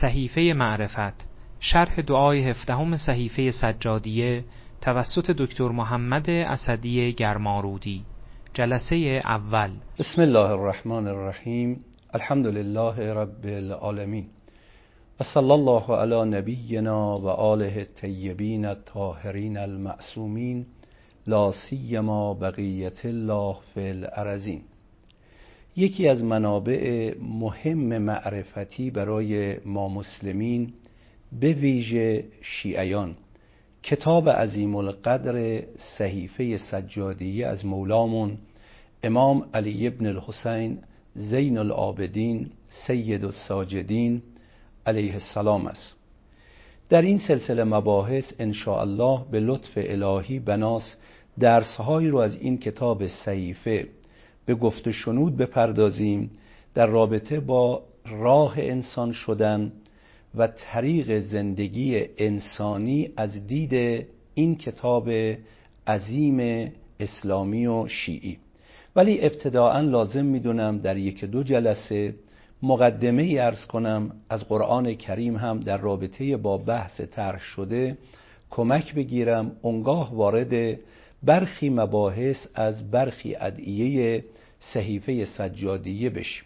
صحیفه معرفت شرح دعای هفدهم صحیفه سجادیه توسط دکتر محمد اسدی گرمارودی. جلسه اول. بسم الله الرحمن الرحیم. الحمد لله رب العالمین. و الله علی نبینا و آله الطیبین الطاهرین المعصومین لا سیما بقیت الله فی الارضین. یکی از منابع مهم معرفتی برای ما مسلمین به ویژه شیعیان. کتاب عظیم القدر صحیفه سجادیه از مولامون امام علی ابن الحسین زین العابدین سید الساجدین علیه السلام است. در این سلسله مباحث ان الله به لطف الهی بناس درسهایی رو از این کتاب صحیفه به گفت شنود بپردازیم در رابطه با راه انسان شدن و طریق زندگی انسانی از دید این کتاب عظیم اسلامی و شیعی. ولی ابتداعا لازم می‌دونم در یک دو جلسه مقدمه ای ارز کنم از قرآن کریم هم در رابطه با بحث طرح شده کمک بگیرم اونگاه وارد برخی مباحث از برخی ادعیه صحیفه سجادیه بشیم.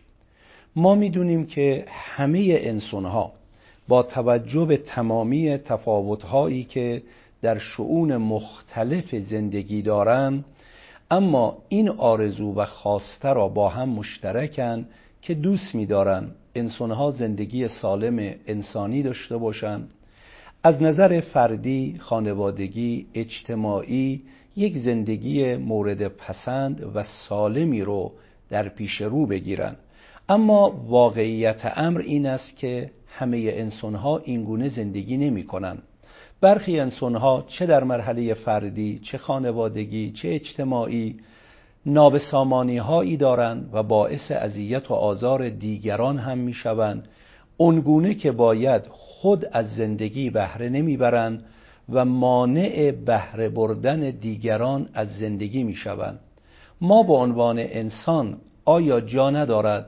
ما می‌دونیم که همه انسانها با توجه به تمامی تفاوتهایی که در شعون مختلف زندگی دارند اما این آرزو و خواسته را با هم مشترکن که دوست می‌دارند انسانها زندگی سالم انسانی داشته باشند از نظر فردی، خانوادگی، اجتماعی یک زندگی مورد پسند و سالمی رو در پیش رو بگیرن اما واقعیت امر این است که همه انسانها اینگونه زندگی نمی کنن. برخی انسانها چه در مرحله فردی چه خانوادگی چه اجتماعی نابسامانی هایی دارند و باعث اذیت و آزار دیگران هم می شوند اونگونه که باید خود از زندگی بهره نمی‌برند و مانع بهره بردن دیگران از زندگی می شوند ما به عنوان انسان آیا جا ندارد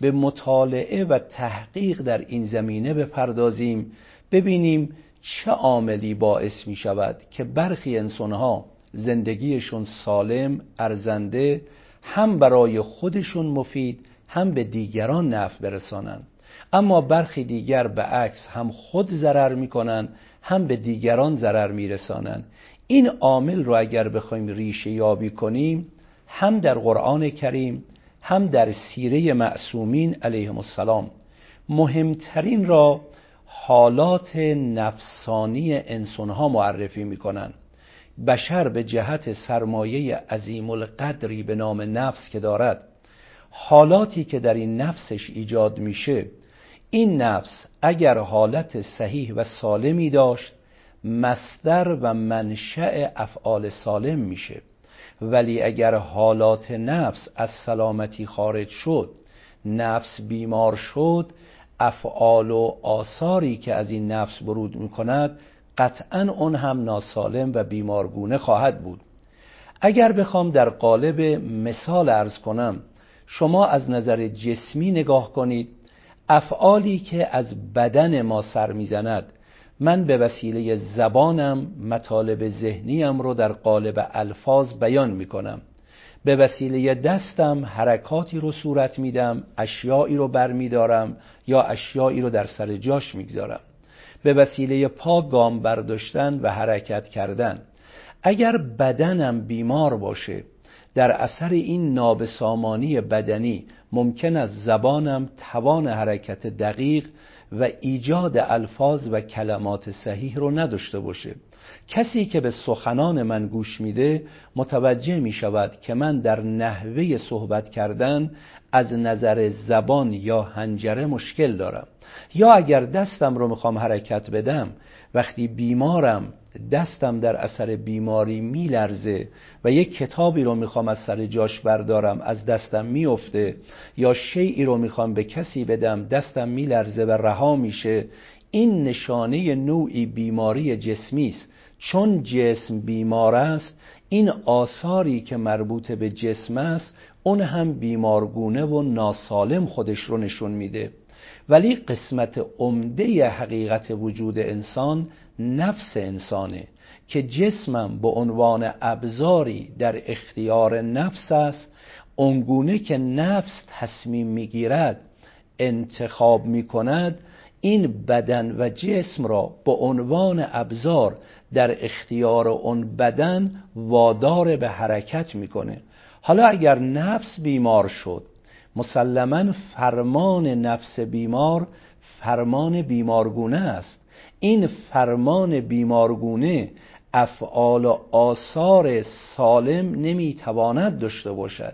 به مطالعه و تحقیق در این زمینه بپردازیم ببینیم چه عاملی باعث می شود که برخی انسانها زندگیشون سالم ارزنده هم برای خودشون مفید هم به دیگران نفع برسانند؟ اما برخی دیگر به عکس هم خود ضرر می‌کنن هم به دیگران ضرر میرسانند. این عامل رو اگر بخوایم ریشه یابی کنیم هم در قرآن کریم هم در سیره معصومین علیهم السلام. مهمترین را حالات نفسانی انسانها معرفی می‌کنن بشر به جهت سرمایه عظیم القدری به نام نفس که دارد حالاتی که در این نفسش ایجاد میشه این نفس اگر حالت صحیح و سالمی داشت مصدر و منشأ افعال سالم میشه. ولی اگر حالات نفس از سلامتی خارج شد نفس بیمار شد افعال و آثاری که از این نفس برود می‌کند قطعا اون هم ناسالم و بیمارگونه خواهد بود. اگر بخوام در قالب مثال ارز کنم شما از نظر جسمی نگاه کنید افعالی که از بدن ما سر می‌زند. من به وسیله زبانم مطالب ذهنیم رو در قالب الفاظ بیان می‌کنم. به وسیله دستم حرکاتی رو صورت میدم اشیایی رو برمیدارم یا اشیایی رو در سر جاش می‌گذارم. به وسیله پا گام برداشتن و حرکت کردن. اگر بدنم بیمار باشه در اثر این نابسامانی بدنی ممکن است زبانم توان حرکت دقیق و ایجاد الفاظ و کلمات صحیح رو نداشته باشه. کسی که به سخنان من گوش میده متوجه می شود که من در نحوه صحبت کردن از نظر زبان یا هنجره مشکل دارم. یا اگر دستم رو می‌خوام حرکت بدم وقتی بیمارم دستم در اثر بیماری میلرزه و یک کتابی رو می‌خوام از سر جاش بردارم از دستم میفته یا شیعی رو می‌خوام به کسی بدم دستم میلرزه و رها میشه این نشانه نوعی بیماری جسمی است. چون جسم بیمار است این آثاری که مربوط به جسم است اون هم بیمارگونه و ناسالم خودش رو نشون میده. ولی قسمت عمده حقیقت وجود انسان نفس انسانه که جسمم به عنوان ابزاری در اختیار نفس است. اونگونه که نفس تصمیم می‌گیرد انتخاب می‌کند این بدن و جسم را به عنوان ابزار در اختیار اون بدن وادار به حرکت می‌کنه. حالا اگر نفس بیمار شد مسلما فرمان نفس بیمار فرمان بیمارگونه است. این فرمان بیمارگونه افعال و آثار سالم نمی‌تواند داشته باشد.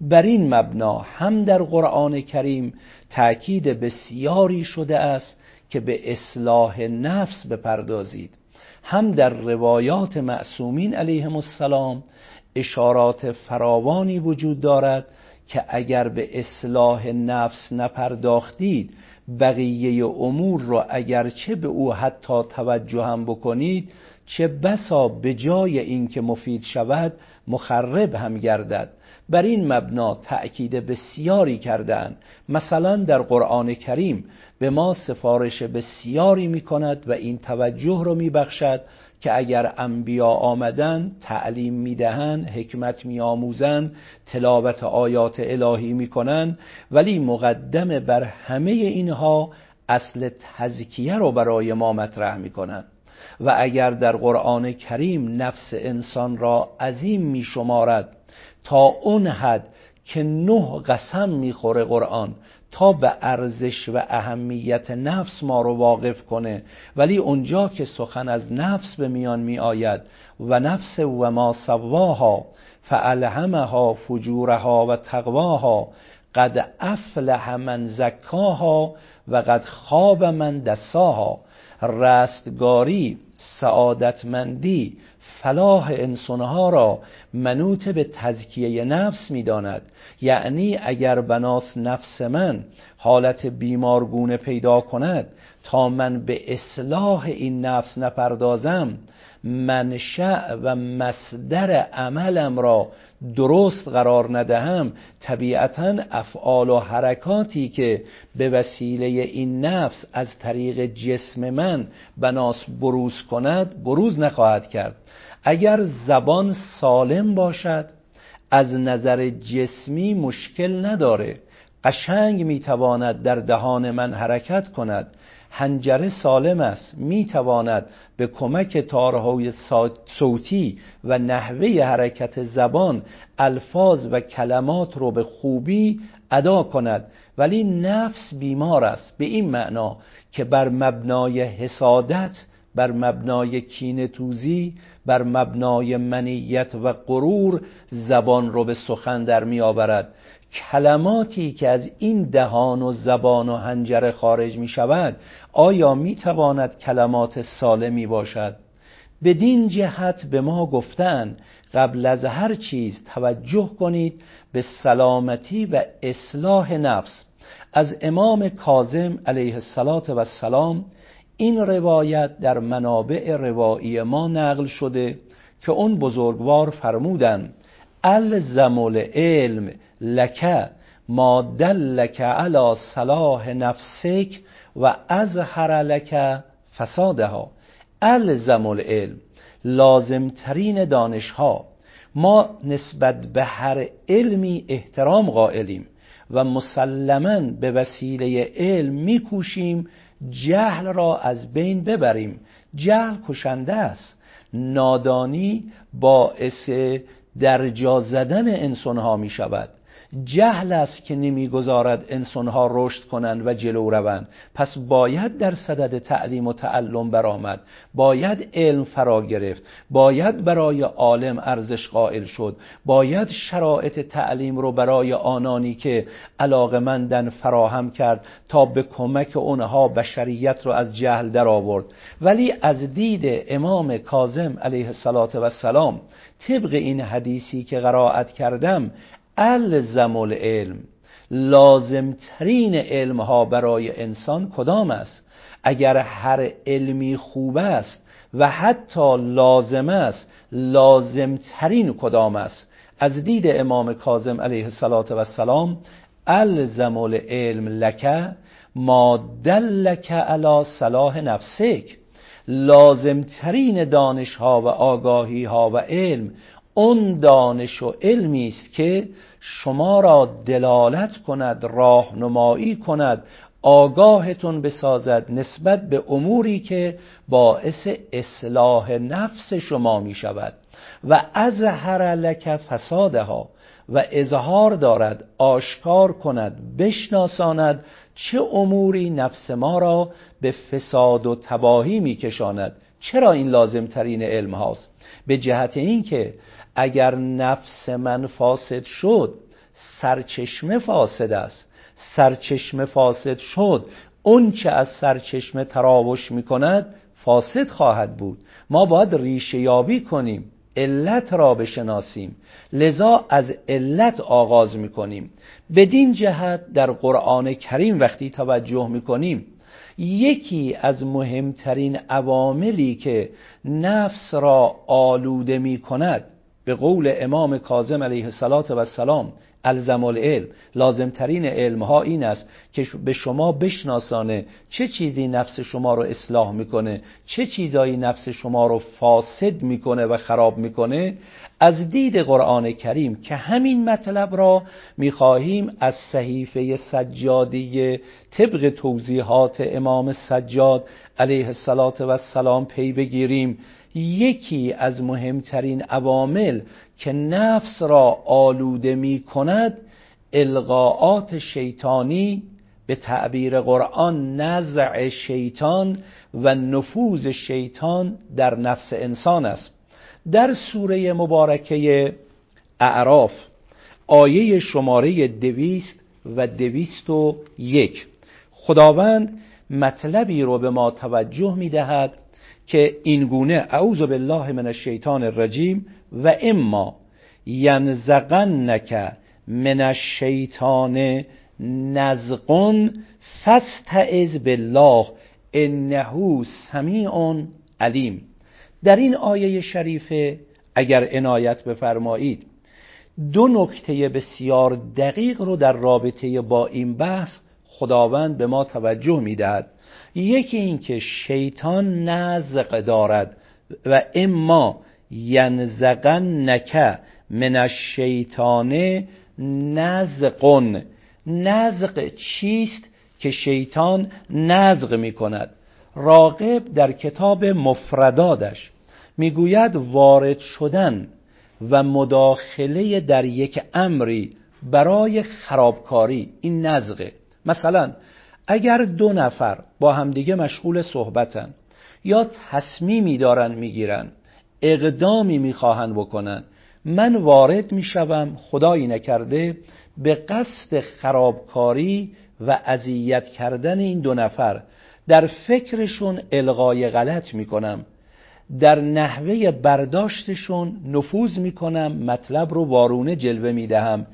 بر این مبنا هم در قرآن کریم تأکید بسیاری شده است که به اصلاح نفس بپردازید. هم در روایات معصومین علیهم السلام اشارات فراوانی وجود دارد که اگر به اصلاح نفس نپرداختید بقیه امور را اگر چه به او حتی توجه هم بکنید چه بسا به جای اینکه مفید شود مخرب هم گردد. بر این مبنا تأکید بسیاری کردن مثلا در قرآن کریم به ما سفارش بسیاری می کند و این توجه رو می بخشد که اگر انبیا آمدن تعلیم می‌دهند حکمت میآموزند تلاوت آیات الهی می‌کنند ولی مقدم بر همه اینها اصل تزکیه رو برای ما مطرح می‌کنند و اگر در قرآن کریم نفس انسان را عظیم می شمارد تا اون حد که نه قسم می‌خوره قرآن تا به ارزش و اهمیت نفس ما رو واقف کنه. ولی اونجا که سخن از نفس به میان می آید و نفس و ما سواها فالهمها فجورها و تقواها قد افلح من زکاها و قد خواب من دساها. رستگاری سعادتمندی فلاح انسانها را منوط به تزکیه نفس می‌داند. یعنی اگر بناس نفس من حالت بیمارگونه پیدا کند تا من به اصلاح این نفس نپردازم منشأ و مصدر عملم را درست قرار ندهم طبیعتا افعال و حرکاتی که به وسیله این نفس از طریق جسم من بناس بروز کند بروز نخواهد کرد. اگر زبان سالم باشد از نظر جسمی مشکل نداره. قشنگ می‌تواند در دهان من حرکت کند. هنجره سالم است. می‌تواند به کمک تارهای صوتی و نحوه حرکت زبان الفاظ و کلمات رو به خوبی ادا کند. ولی نفس بیمار است. به این معنا که بر مبنای حسادت بر مبنای کین توزی بر مبنای منیت و غرور زبان رو به سخن در می آورد کلماتی که از این دهان و زبان و هنجره خارج می شود آیا می تواند کلمات سالمی باشد؟ بدین جهت به ما گفتن قبل از هر چیز توجه کنید به سلامتی و اصلاح نفس. از امام کاظم علیه السلام این روایت در منابع روایی ما نقل شده که اون بزرگوار فرمودن الزم العلم لکه ما دلک علی صلاح نفسک و ازهر لک فسادها. الزم العلم لازمترین دانشها. ما نسبت به هر علمی احترام قائلیم و مسلما به وسیله علم میکوشیم جهل را از بین ببریم. جهل کشنده است. نادانی باعث درجا زدن انسان ها می شود جهل است که نمی‌گذارد انسانها رشد کنند و جلو روند. پس باید در صدد تعلیم و تعلم برآمد. باید علم فرا گرفت. باید برای عالم ارزش قائل شد. باید شرایط تعلیم رو برای آنانی که علاقمندن فراهم کرد تا به کمک اونها بشریت رو از جهل در آورد. ولی از دید امام کاظم علیه السلام طبق این حدیثی که قرائت کردم الزم العلم لازمترین علم ها برای انسان کدام است؟ اگر هر علمی خوب است و حتی لازم است لازمترین کدام است؟ از دید امام کاظم علیه السلام الزم العلم لکه ما دلک علی صلاح نفسک. لازمترین دانش ها و آگاهی ها و علم اون دانش و علمی است که شما را دلالت کند راهنمایی کند آگاهتون بسازد نسبت به اموری که باعث اصلاح نفس شما می شود. و ازهر لک فسادها و اظهار دارد آشکار کند بشناساند چه اموری نفس ما را به فساد و تباهی میکشاند چرا این لازم ترین علم هاست؟ به جهت اینکه اگر نفس من فاسد شد سرچشمه فاسد است. سرچشمه فاسد شد اون چه از سرچشمه تراوش می‌کند فاسد خواهد بود. ما باید ریشه یابی کنیم علت را بشناسیم. لذا از علت آغاز می‌کنیم. بدین جهت در قرآن کریم وقتی توجه می‌کنیم یکی از مهمترین عواملی که نفس را آلوده می کند به قول امام کاظم علیه السلام الزم العلم. لازمترین علم ها این است که به شما بشناسانه چه چیزی نفس شما رو اصلاح می‌کنه چه چیزایی نفس شما رو فاسد می‌کنه و خراب می‌کنه. از دید قرآن کریم که همین مطلب را می‌خواهیم از صحیفه سجادی طبق توضیحات امام سجاد علیه السلام پی بگیریم. یکی از مهمترین عوامل که نفس را آلوده می کند القاعات شیطانی به تعبیر قرآن نزع شیطان و نفوذ شیطان در نفس انسان است. در سوره مبارکه اعراف آیه شماره دویست و دویست و یک. خداوند مطلبی رو به ما توجه می دهد که اینگونه اعوذ بالله من الشیطان الرجیم و اما ینزغنک من الشیطان نزغن فاستعذ بالله انه سمیع علیم. در این آیه شریفه اگر عنایت بفرمایید دو نکته بسیار دقیق رو در رابطه با این بحث خداوند به ما توجه می‌دهد. یکی اینکه شیطان نزق دارد و اما ینزقن نکه من الشیطان نزقن نزق چیست که شیطان نزق می کند راقب در کتاب مفردادش می‌گوید وارد شدن و مداخله در یک امری برای خرابکاری این نزقه. مثلا اگر دو نفر با همدیگه مشغول صحبتن یا تصمیمی دارن می‌گیرن اقدامی می‌خواهن بکنن من وارد می‌شوم خدایی نکرده به قصد خرابکاری و اذیت کردن این دو نفر در فکرشون القای غلط می‌کنم در نحوه برداشتشون نفوذ می‌کنم مطلب رو وارونه جلوه می‌دهم.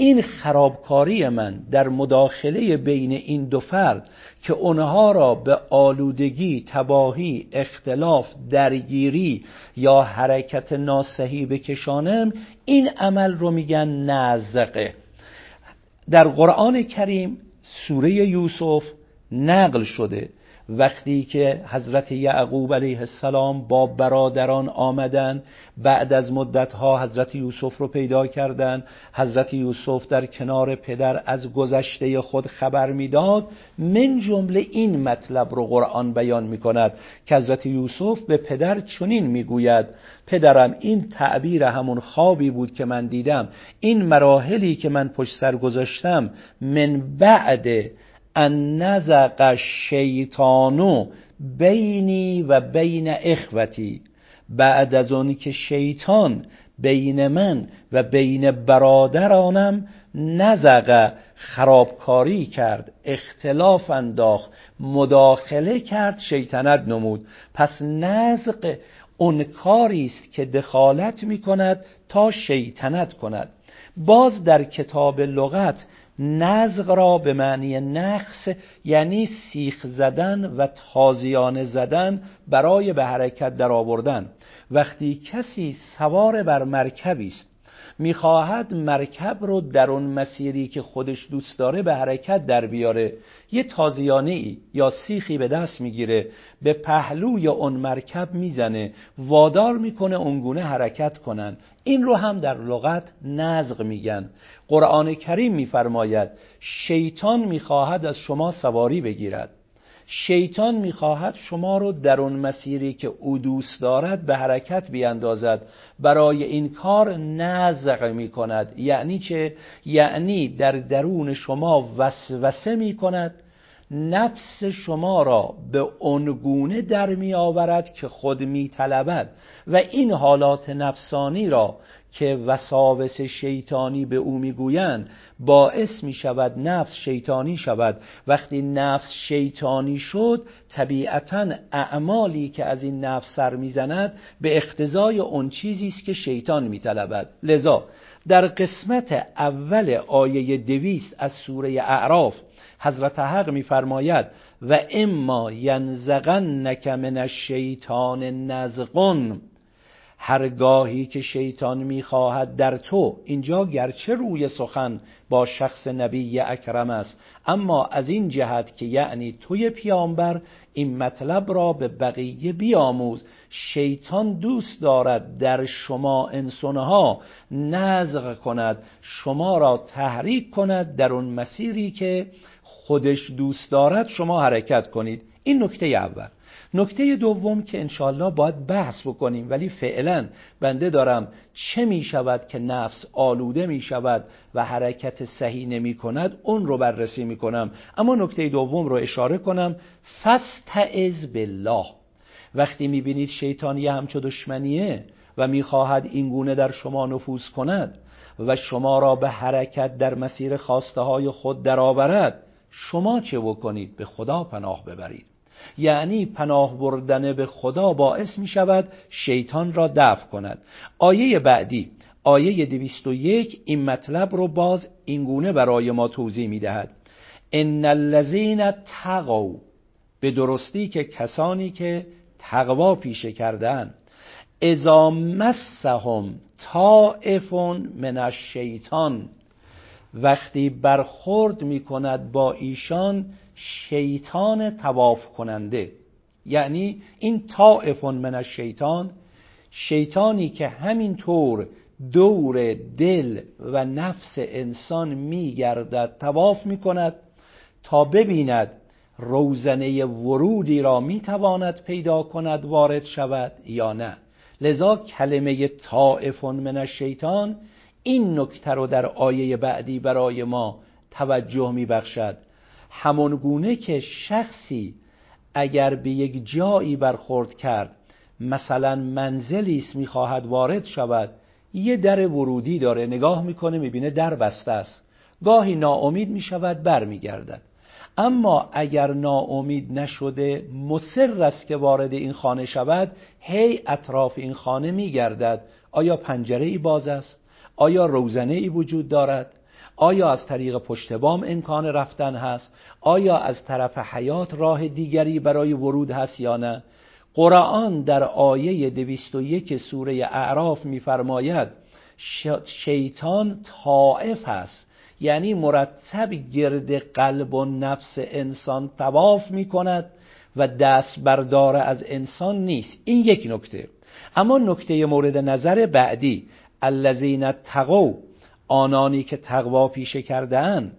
این خرابکاری من در مداخله بین این دو فرد که اونها را به آلودگی، تباهی، اختلاف، درگیری یا حرکت ناسحی بکشانم این عمل رو میگن نزقه در قرآن کریم سوره یوسف نقل شده وقتی که حضرت یعقوب علیه السلام با برادران آمدن بعد از مدتها حضرت یوسف رو پیدا کردند حضرت یوسف در کنار پدر از گذشته خود خبر می‌داد. من جمله این مطلب رو قرآن بیان می کند که حضرت یوسف به پدر چنین می‌گوید. پدرم این تعبیر همون خوابی بود که من دیدم. این مراحلی که من پشت سر گذاشتم من بعد ان نزق شیطانو بینی و بین اخوتی. بعد از اونی که شیطان بین من و بین برادرانم نزق خرابکاری کرد اختلاف انداخت مداخله کرد شیطنت نمود. پس نزق اون کاری است که دخالت می کند تا شیطنت کند. باز در کتاب لغت نزغ را به معنی نقص یعنی سیخ زدن و تازیانه زدن برای به حرکت در آوردن وقتی کسی سوار بر مرکبی است می‌خواهد مرکب رو در اون مسیری که خودش دوست داره به حرکت در بیاره. یه تازیانه ای یا سیخی به دست می‌گیره به پهلوی اون مرکب می‌زنه وادار می‌کنه اونگونه حرکت کنن. این رو هم در لغت نزغ میگن. قرآن کریم میفرماید شیطان می‌خواهد از شما سواری بگیرد. شیطان می‌خواهد شما رو در اون مسیری که او دوست دارد به حرکت بیاندازد. برای این کار نزغ می‌کند. یعنی چه؟ یعنی در درون شما وسوسه می‌کند. نفس شما را به عنگونه در می آورد که خود می طلبد و این حالات نفسانی را که وساوس شیطانی به او می‌گویند باعث می شود نفس شیطانی شود. وقتی نفس شیطانی شد طبیعتا اعمالی که از این نفس سر می‌زند به اقتضای اون چیزی است که شیطان میطلبد. لذا در قسمت اول آیه دویست از سوره اعراف حضرت حق میفرماید و اما ینزغنک من الشیطان نزغن. هرگاهی که شیطان می‌خواهد در تو اینجا گرچه روی سخن با شخص نبی اکرم است. اما از این جهت که یعنی توی پیامبر این مطلب را به بقیه بیاموز. شیطان دوست دارد در شما انسانها نزغ کند شما را تحریک کند در اون مسیری که خودش دوست دارد شما حرکت کنید. این نکته اول. نکته دوم که انشالله باید بحث بکنیم ولی فعلا بنده دارم چه می شود که نفس آلوده می شود و حرکت صحیح نمی کند اون رو بررسی می کنم. اما نکته دوم رو اشاره کنم فستعز بالله. وقتی می بینید شیطان یه همچو دشمنیه و می‌خواهد این گونه در شما نفوذ کند و شما را به حرکت در مسیر خواسته های خود درآورد شما چه بکنید؟ به خدا پناه ببرید. یعنی پناه بردن به خدا باعث می شود شیطان را دفع کند. آیه بعدی آیه 201 این مطلب رو باز اینگونه برای ما توضیح می دهد. ان الذین تقوا به درستی که کسانی که تقوا پیشه کردن اذا مسهم طائف من الشیطان وقتی برخورد می کند با ایشان شیطان تواف کننده. یعنی این طائف من الشیطان شیطانی که همینطور دور دل و نفس انسان میگردد تواف می‌کند تا ببیند روزنه ورودی را می‌تواند پیدا کند وارد شود یا نه. لذا کلمه طائف من الشیطان این نکته رو در آیه بعدی برای ما توجه میبخشد. همون گونه که شخصی اگر به یک جایی برخورد کرد مثلا منزلی است می‌خواهد وارد شود یه در ورودی داره نگاه می‌کنه می‌بینه در بسته است. گاهی ناامید می‌شود برمیگردد. اما اگر ناامید نشده مصر است که وارد این خانه شود هی اطراف این خانه میگردد. آیا پنجره ای باز است؟ آیا روزنه ای وجود دارد؟ آیا از طریق پشت بام امکان رفتن هست؟ آیا از طرف حیات راه دیگری برای ورود هست یا نه؟ قرآن در آیه 201 سوره اعراف میفرماید شیطان طائف است. یعنی مرتب گرد قلب و نفس انسان تواف می کند و دست بردار از انسان نیست. این یک نکته. اما نکته مورد نظر بعدی الذین تقوا آنانی که تقوا پیشه کردهاند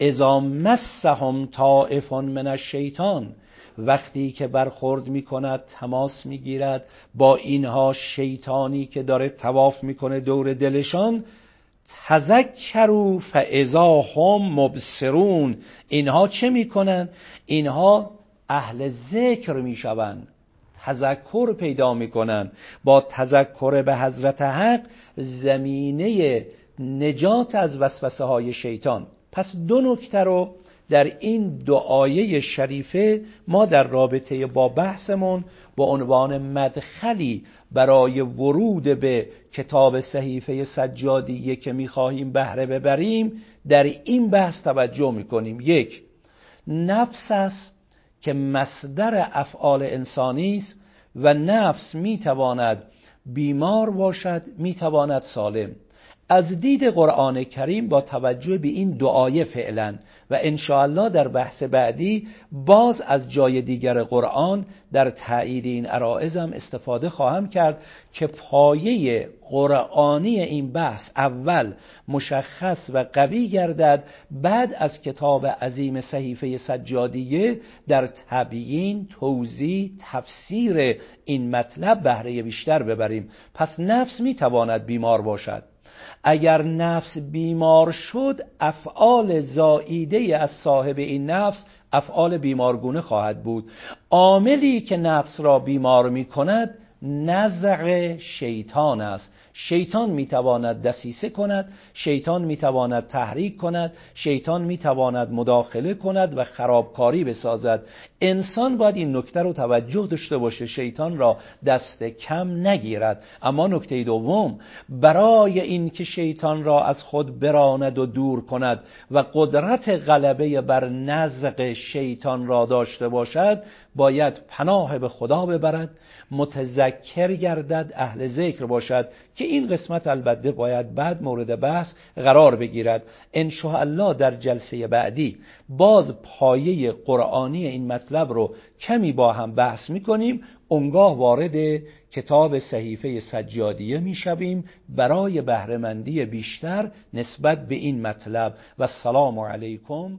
اذا مسهم طائف من الشیطان وقتی که برخورد می کند تماس می گیرد با اینها شیطانی که داره تواف می‌کنه دور دلشان تذکروا فاذا هم مبصرون. اینها چه می‌کنن؟ اینها اهل ذکر می‌شوند تذکر پیدا می‌کنن. با تذکر به حضرت حق زمینه نجات از وسوسه های شیطان. پس دو نکته رو در این دعایه شریفه ما در رابطه با بحثمون با عنوان مدخلی برای ورود به کتاب صحیفه سجادیه که می‌خواهیم بهره ببریم در این بحث توجه می‌کنیم. یک نفس است که مصدر افعال انسانی است و نفس می‌تواند بیمار باشد می‌تواند سالم. از دید قرآن کریم با توجه به این دعای فعلا و انشاءالله در بحث بعدی باز از جای دیگر قرآن در تایید این عرائزم استفاده خواهم کرد که پایه قرآنی این بحث اول مشخص و قوی گردد بعد از کتاب عظیم صحیفه سجادیه در تبیین توضیح تفسیر این مطلب بهره بیشتر ببریم. پس نفس می‌تواند بیمار باشد. اگر نفس بیمار شد افعال زائیده از صاحب این نفس افعال بیمارگونه خواهد بود. عاملی که نفس را بیمار می کند نزع شیطان است. شیطان می‌تواند دسیسه کند شیطان می‌تواند تحریک کند شیطان می‌تواند مداخله کند و خرابکاری بسازد. انسان باید این نکته رو توجه داشته باشه شیطان را دست کم نگیرد. اما نکته دوم برای اینکه شیطان را از خود براند و دور کند و قدرت غلبه بر نزق شیطان را داشته باشد باید پناه به خدا ببرد متذکر گردد اهل ذکر باشد که این قسمت البته باید بعد مورد بحث قرار بگیرد. ان الله در جلسه بعدی باز پایه قرآنی این مطلب رو کمی با هم بحث می‌کنیم. اونگاه وارد کتاب صحیفه سجادیه می‌شویم. برای بهرهمندی بیشتر نسبت به این مطلب. و السلام علیکم